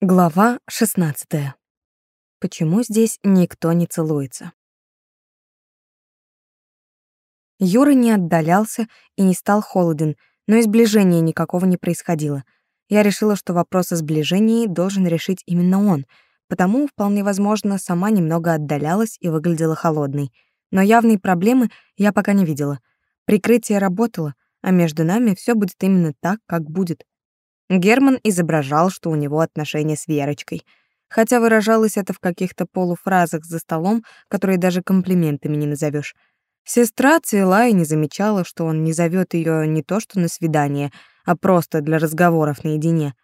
Глава 16. Почему здесь никто не целуется? Юра не отдалялся и не стал холоден, но и сближения никакого не происходило. Я решила, что вопрос о сближении должен решить именно он, потому, вполне возможно, сама немного отдалялась и выглядела холодной. Но явной проблемы я пока не видела. Прикрытие работало, а между нами все будет именно так, как будет — Герман изображал, что у него отношения с Верочкой, хотя выражалось это в каких-то полуфразах за столом, которые даже комплиментами не назовешь. Сестра цвела и не замечала, что он не зовет ее не то что на свидание, а просто для разговоров наедине.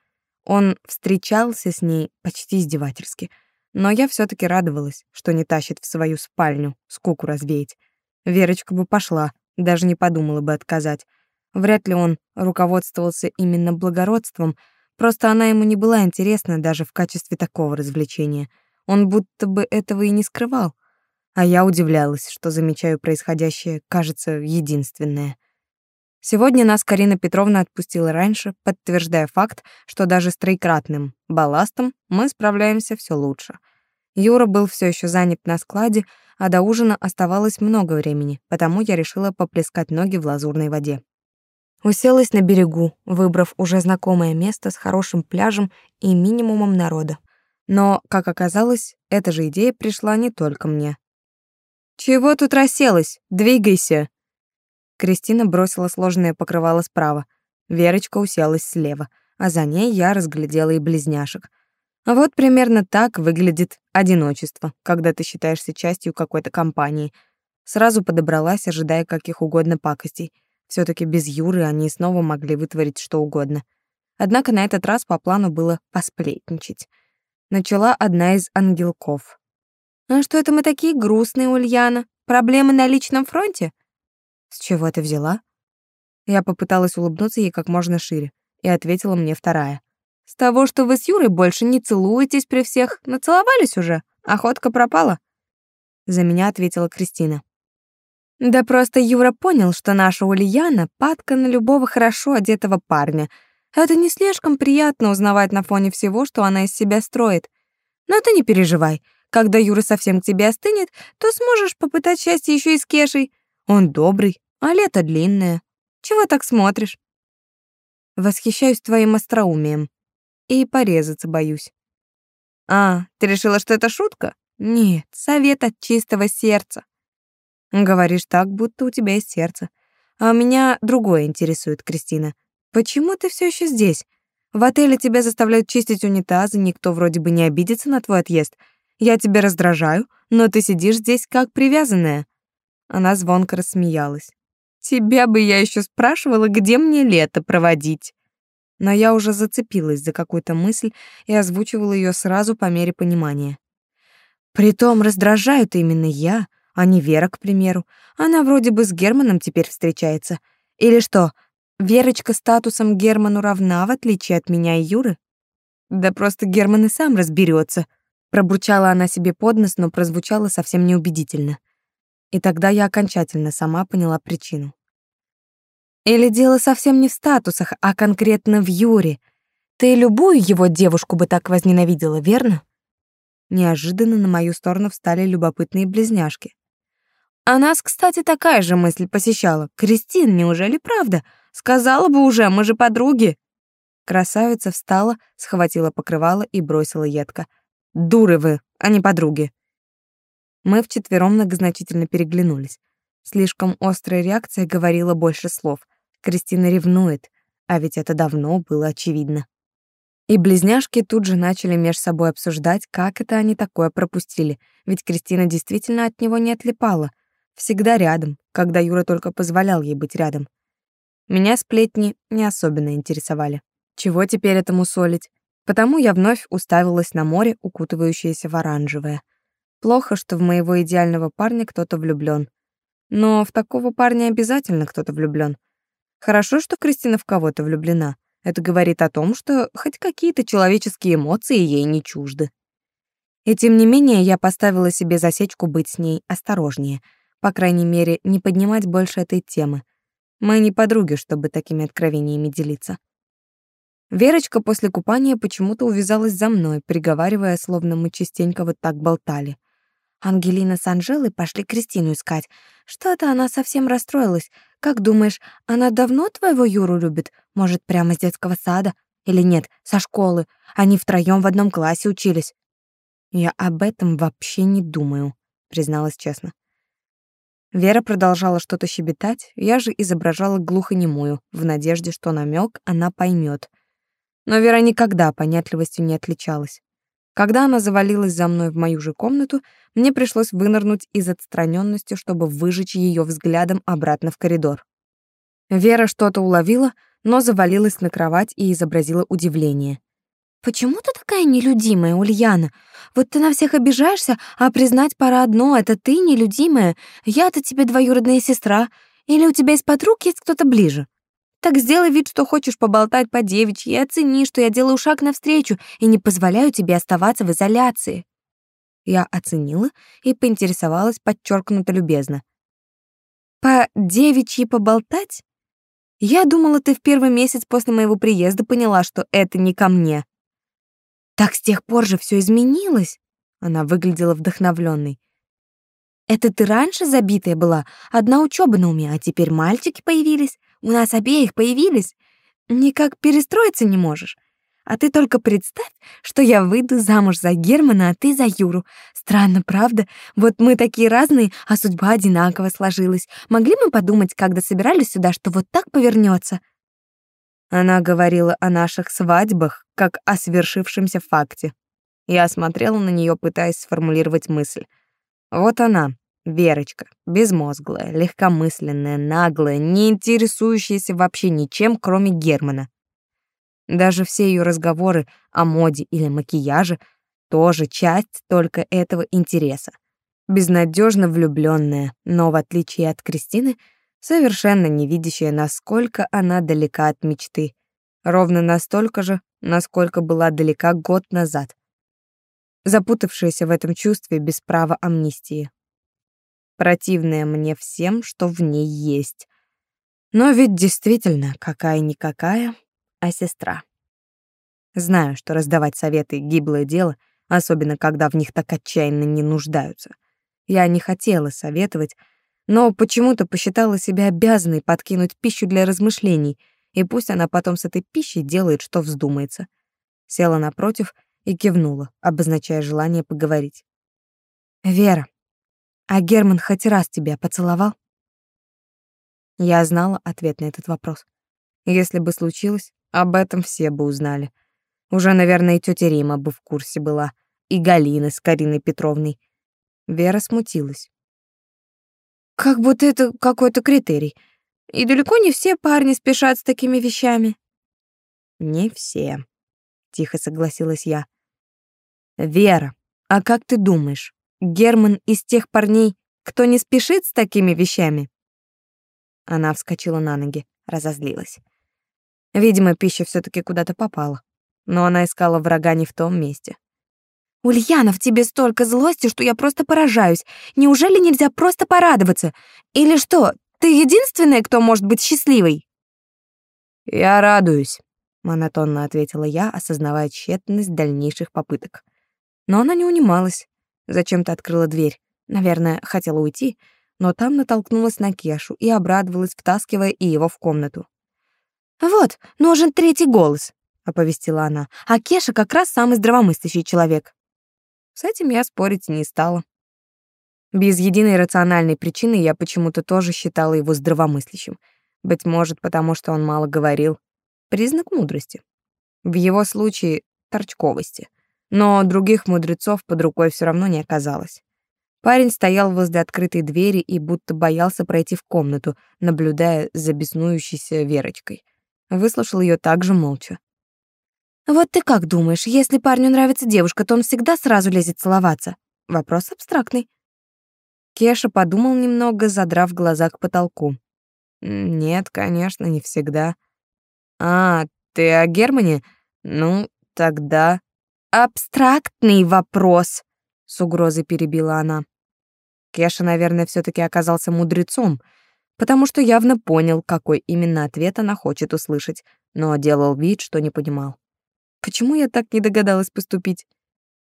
Он встречался с ней почти издевательски, но я все таки радовалась, что не тащит в свою спальню, скуку развеять. Верочка бы пошла, даже не подумала бы отказать. Вряд ли он руководствовался именно благородством, просто она ему не была интересна даже в качестве такого развлечения. Он будто бы этого и не скрывал. А я удивлялась, что замечаю происходящее, кажется, единственное. Сегодня нас Карина Петровна отпустила раньше, подтверждая факт, что даже с троекратным балластом мы справляемся все лучше. Юра был все еще занят на складе, а до ужина оставалось много времени, потому я решила поплескать ноги в лазурной воде. Уселась на берегу, выбрав уже знакомое место с хорошим пляжем и минимумом народа. Но, как оказалось, эта же идея пришла не только мне. «Чего тут расселась? Двигайся!» Кристина бросила сложное покрывало справа. Верочка уселась слева, а за ней я разглядела и близняшек. Вот примерно так выглядит одиночество, когда ты считаешься частью какой-то компании. Сразу подобралась, ожидая каких угодно пакостей — все таки без Юры они снова могли вытворить что угодно. Однако на этот раз по плану было посплетничать. Начала одна из ангелков. «А что это мы такие грустные, Ульяна? Проблемы на личном фронте?» «С чего ты взяла?» Я попыталась улыбнуться ей как можно шире, и ответила мне вторая. «С того, что вы с Юрой больше не целуетесь при всех. Нацеловались уже? Охотка пропала?» За меня ответила Кристина. Да просто Юра понял, что наша Ульяна — падка на любого хорошо одетого парня. Это не слишком приятно узнавать на фоне всего, что она из себя строит. Но ты не переживай. Когда Юра совсем к тебе остынет, то сможешь попытать счастье еще и с Кешей. Он добрый, а лето длинное. Чего так смотришь? Восхищаюсь твоим остроумием. И порезаться боюсь. А, ты решила, что это шутка? Нет, совет от чистого сердца. Говоришь так, будто у тебя есть сердце. А меня другое интересует, Кристина. Почему ты все еще здесь? В отеле тебя заставляют чистить унитазы, никто вроде бы не обидится на твой отъезд. Я тебя раздражаю, но ты сидишь здесь как привязанная. Она звонко рассмеялась. Тебя бы я еще спрашивала, где мне лето проводить. Но я уже зацепилась за какую-то мысль и озвучивала ее сразу по мере понимания. Притом раздражают именно я, а не Вера, к примеру. Она вроде бы с Германом теперь встречается. Или что, Верочка статусом Герману равна, в отличие от меня и Юры? Да просто Герман и сам разберется. Пробурчала она себе под нос, но прозвучало совсем неубедительно. И тогда я окончательно сама поняла причину. Или дело совсем не в статусах, а конкретно в Юре. Ты любую его девушку бы так возненавидела, верно? Неожиданно на мою сторону встали любопытные близняшки. А нас, кстати, такая же мысль посещала. Кристин, неужели правда? Сказала бы уже, мы же подруги. Красавица встала, схватила покрывало и бросила едко. Дуры вы, а не подруги. Мы вчетвером многозначительно переглянулись. Слишком острая реакция говорила больше слов. Кристина ревнует, а ведь это давно было очевидно. И близняшки тут же начали меж собой обсуждать, как это они такое пропустили, ведь Кристина действительно от него не отлипала — Всегда рядом, когда Юра только позволял ей быть рядом. Меня сплетни не особенно интересовали. Чего теперь этому солить? Потому я вновь уставилась на море, укутывающееся в оранжевое. Плохо, что в моего идеального парня кто-то влюблён. Но в такого парня обязательно кто-то влюблён. Хорошо, что Кристина в кого-то влюблена. Это говорит о том, что хоть какие-то человеческие эмоции ей не чужды. И тем не менее я поставила себе засечку быть с ней осторожнее — по крайней мере, не поднимать больше этой темы. Мы не подруги, чтобы такими откровениями делиться. Верочка после купания почему-то увязалась за мной, приговаривая, словно мы частенько вот так болтали. Ангелина с Анжелой пошли Кристину искать. Что-то она совсем расстроилась. Как думаешь, она давно твоего Юру любит? Может, прямо с детского сада? Или нет, со школы? Они втроём в одном классе учились. Я об этом вообще не думаю, призналась честно. Вера продолжала что-то щебетать, я же изображала глухонемую, в надежде, что намек она поймет. Но Вера никогда понятливостью не отличалась. Когда она завалилась за мной в мою же комнату, мне пришлось вынырнуть из отстраненности, чтобы выжечь ее взглядом обратно в коридор. Вера что-то уловила, но завалилась на кровать и изобразила удивление. «Почему ты такая нелюдимая, Ульяна? Вот ты на всех обижаешься, а признать пора одно — это ты нелюдимая. Я-то тебе двоюродная сестра. Или у тебя из подруг есть кто-то ближе? Так сделай вид, что хочешь поболтать по девичьи, и оцени, что я делаю шаг навстречу и не позволяю тебе оставаться в изоляции». Я оценила и поинтересовалась подчеркнуто любезно. «По девичьи поболтать? Я думала, ты в первый месяц после моего приезда поняла, что это не ко мне». Так с тех пор же все изменилось. Она выглядела вдохновленной. Это ты раньше забитая была, одна учеба на уме, а теперь мальчики появились. У нас обеих появились. Никак перестроиться не можешь. А ты только представь, что я выйду замуж за Германа, а ты за Юру. Странно, правда? Вот мы такие разные, а судьба одинаково сложилась. Могли мы подумать, когда собирались сюда, что вот так повернется? Она говорила о наших свадьбах, как о свершившемся факте. Я смотрела на нее, пытаясь сформулировать мысль. Вот она, Верочка, безмозглая, легкомысленная, наглая, не интересующаяся вообще ничем, кроме Германа. Даже все ее разговоры о моде или макияже тоже часть только этого интереса. Безнадежно влюбленная, но в отличие от Кристины, совершенно не видящая, насколько она далека от мечты. Ровно настолько же, насколько была далека год назад. Запутавшаяся в этом чувстве без права амнистии. Противная мне всем, что в ней есть. Но ведь действительно, какая-никакая, а сестра. Знаю, что раздавать советы — гиблое дело, особенно когда в них так отчаянно не нуждаются. Я не хотела советовать, но почему-то посчитала себя обязанной подкинуть пищу для размышлений, и пусть она потом с этой пищей делает, что вздумается. Села напротив и кивнула, обозначая желание поговорить. «Вера, а Герман хоть раз тебя поцеловал?» Я знала ответ на этот вопрос. Если бы случилось, об этом все бы узнали. Уже, наверное, и тётя Рима бы в курсе была, и Галина с Кариной Петровной. Вера смутилась. Как будто это какой-то критерий. И далеко не все парни спешат с такими вещами. Не все, тихо согласилась я. Вера, а как ты думаешь, Герман из тех парней, кто не спешит с такими вещами? Она вскочила на ноги, разозлилась. Видимо, пища все таки куда-то попала. Но она искала врага не в том месте. «Ульяна, в тебе столько злости, что я просто поражаюсь. Неужели нельзя просто порадоваться? Или что, ты единственная, кто может быть счастливой?» «Я радуюсь», — монотонно ответила я, осознавая тщетность дальнейших попыток. Но она не унималась. Зачем-то открыла дверь. Наверное, хотела уйти, но там натолкнулась на Кешу и обрадовалась, втаскивая и его в комнату. «Вот, нужен третий голос», — оповестила она. «А Кеша как раз самый здравомыслящий человек». С этим я спорить не стала. Без единой рациональной причины я почему-то тоже считала его здравомыслящим. Быть может, потому что он мало говорил. Признак мудрости. В его случае — торчковости. Но других мудрецов под рукой все равно не оказалось. Парень стоял возле открытой двери и будто боялся пройти в комнату, наблюдая за беснующейся Верочкой. Выслушал ее также молча. Вот ты как думаешь, если парню нравится девушка, то он всегда сразу лезет целоваться? Вопрос абстрактный. Кеша подумал немного, задрав глаза к потолку. Нет, конечно, не всегда. А, ты о Германе? Ну, тогда абстрактный вопрос, с угрозой перебила она. Кеша, наверное, все таки оказался мудрецом, потому что явно понял, какой именно ответ она хочет услышать, но делал вид, что не понимал. Почему я так не догадалась поступить?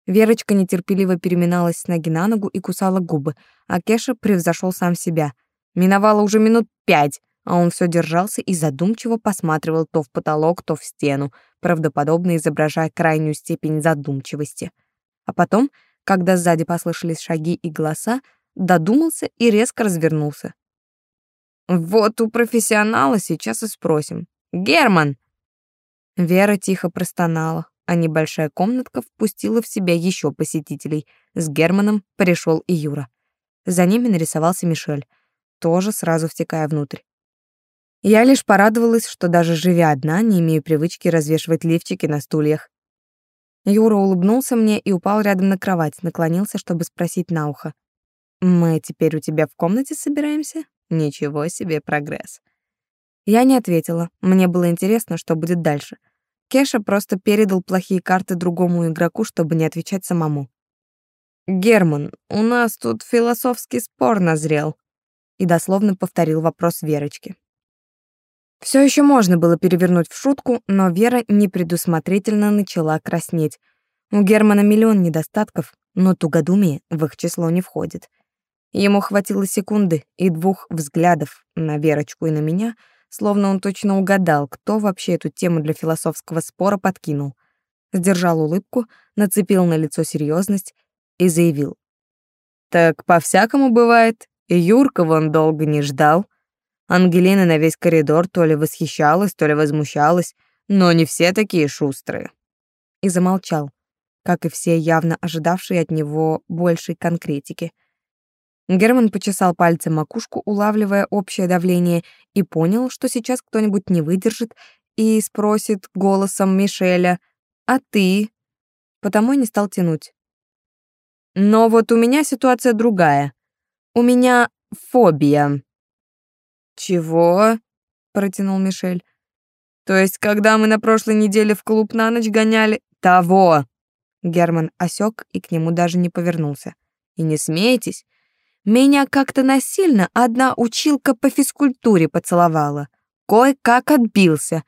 Верочка нетерпеливо переминалась с ноги на ногу и кусала губы, а Кеша превзошел сам себя. Миновало уже минут пять, а он все держался и задумчиво посматривал то в потолок, то в стену, правдоподобно изображая крайнюю степень задумчивости. А потом, когда сзади послышались шаги и голоса, додумался и резко развернулся. «Вот у профессионала сейчас и спросим. Герман!» Вера тихо простонала, а небольшая комнатка впустила в себя еще посетителей. С Германом пришел и Юра. За ними нарисовался Мишель, тоже сразу втекая внутрь. Я лишь порадовалась, что даже живя одна, не имею привычки развешивать лифчики на стульях. Юра улыбнулся мне и упал рядом на кровать, наклонился, чтобы спросить на ухо. «Мы теперь у тебя в комнате собираемся? Ничего себе прогресс». Я не ответила. Мне было интересно, что будет дальше. Кеша просто передал плохие карты другому игроку, чтобы не отвечать самому. «Герман, у нас тут философский спор назрел», и дословно повторил вопрос Верочки. Все еще можно было перевернуть в шутку, но Вера непредусмотрительно начала краснеть. У Германа миллион недостатков, но тугодумие в их число не входит. Ему хватило секунды и двух взглядов на Верочку и на меня, словно он точно угадал, кто вообще эту тему для философского спора подкинул. Сдержал улыбку, нацепил на лицо серьезность и заявил. «Так по-всякому бывает, и Юрка вон долго не ждал». Ангелина на весь коридор то ли восхищалась, то ли возмущалась, но не все такие шустрые. И замолчал, как и все явно ожидавшие от него большей конкретики. Герман почесал пальцем макушку, улавливая общее давление, и понял, что сейчас кто-нибудь не выдержит и спросит голосом Мишеля «А ты?» Потому и не стал тянуть. Но вот у меня ситуация другая. У меня фобия. «Чего?» — протянул Мишель. «То есть, когда мы на прошлой неделе в клуб на ночь гоняли...» «Того!» Герман осек и к нему даже не повернулся. «И не смейтесь, меня как-то насильно одна училка по физкультуре поцеловала. Кое-как отбился.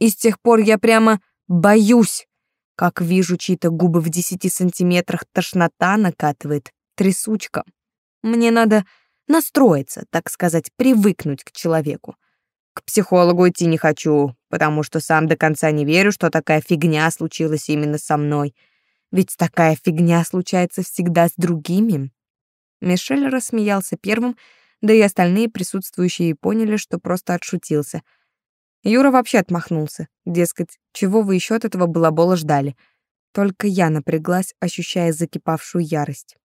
И с тех пор я прямо боюсь. Как вижу чьи-то губы в десяти сантиметрах, тошнота накатывает. Трясучка. Мне надо настроиться, так сказать, привыкнуть к человеку. К психологу идти не хочу, потому что сам до конца не верю, что такая фигня случилась именно со мной. Ведь такая фигня случается всегда с другими. Мишель рассмеялся первым, да и остальные присутствующие поняли, что просто отшутился. Юра вообще отмахнулся, дескать, чего вы еще от этого балабола ждали. Только я напряглась, ощущая закипавшую ярость.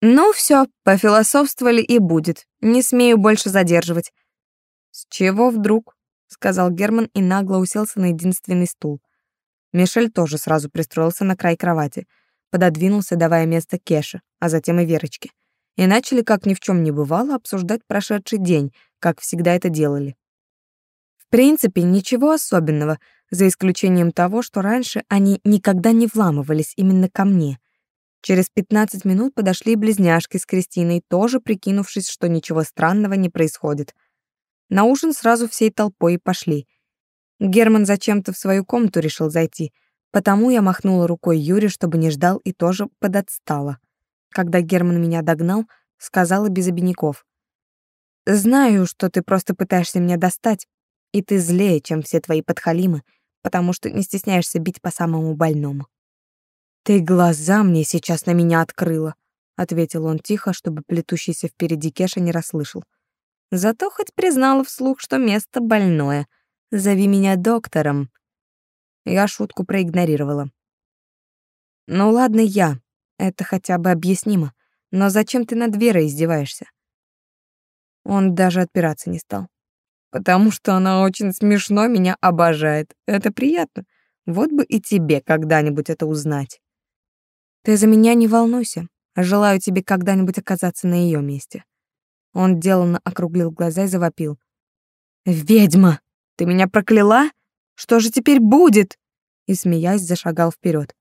Ну все, пофилософствовали и будет. Не смею больше задерживать. С чего вдруг? сказал Герман и нагло уселся на единственный стул. Мишель тоже сразу пристроился на край кровати, пододвинулся, давая место Кеше, а затем и Верочке. И начали, как ни в чем не бывало, обсуждать прошедший день, как всегда это делали. В принципе, ничего особенного, за исключением того, что раньше они никогда не вламывались именно ко мне — Через 15 минут подошли близняшки с Кристиной, тоже прикинувшись, что ничего странного не происходит. На ужин сразу всей толпой и пошли. Герман зачем-то в свою комнату решил зайти, потому я махнула рукой Юре, чтобы не ждал, и тоже подотстала. Когда Герман меня догнал, сказала без обиняков. «Знаю, что ты просто пытаешься меня достать, и ты злее, чем все твои подхалимы, потому что не стесняешься бить по самому больному». «Ты глаза мне сейчас на меня открыла», — ответил он тихо, чтобы плетущийся впереди Кеша не расслышал. «Зато хоть признала вслух, что место больное. Зови меня доктором». Я шутку проигнорировала. «Ну ладно я, это хотя бы объяснимо, но зачем ты над Верой издеваешься?» Он даже отпираться не стал. «Потому что она очень смешно меня обожает. Это приятно. Вот бы и тебе когда-нибудь это узнать». Ты за меня не волнуйся. Желаю тебе когда-нибудь оказаться на ее месте. Он деланно округлил глаза и завопил. «Ведьма! Ты меня прокляла? Что же теперь будет?» И, смеясь, зашагал вперед.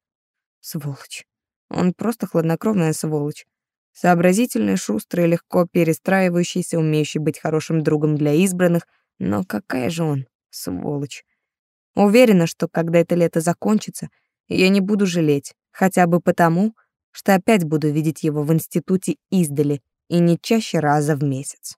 Сволочь. Он просто хладнокровная сволочь. Сообразительный, шустрый, легко перестраивающийся, умеющий быть хорошим другом для избранных. Но какая же он сволочь. Уверена, что когда это лето закончится, я не буду жалеть, хотя бы потому, что опять буду видеть его в институте издали и не чаще раза в месяц.